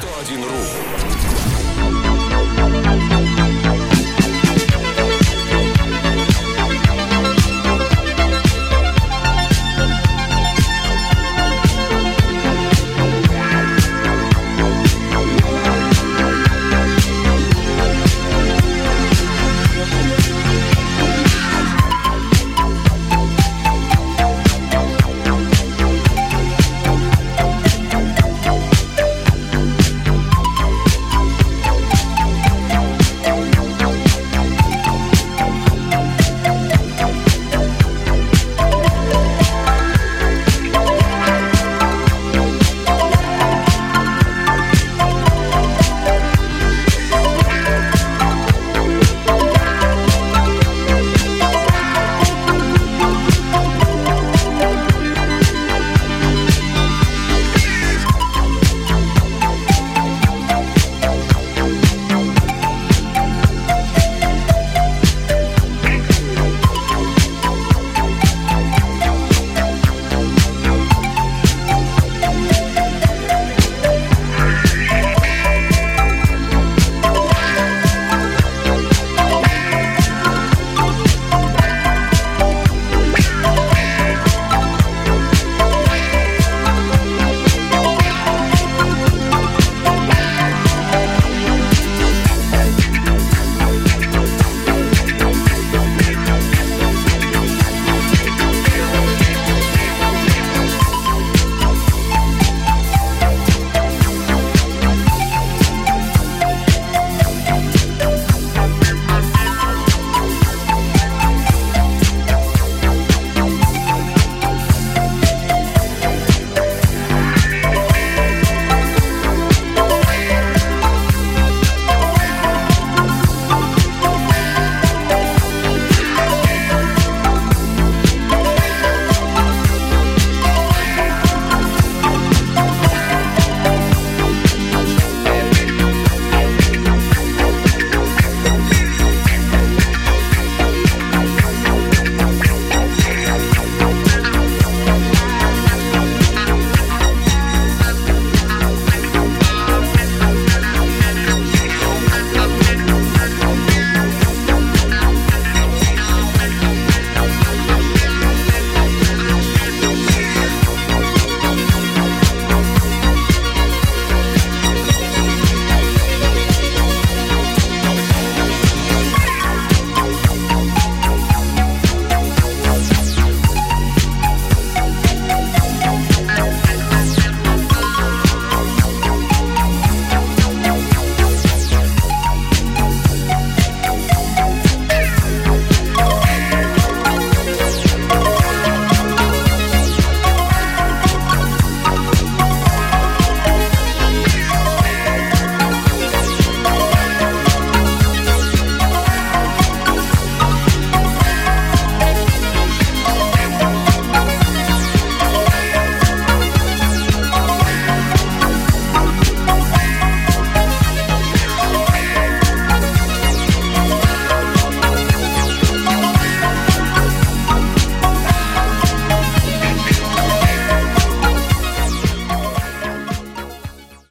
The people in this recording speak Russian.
101 ру.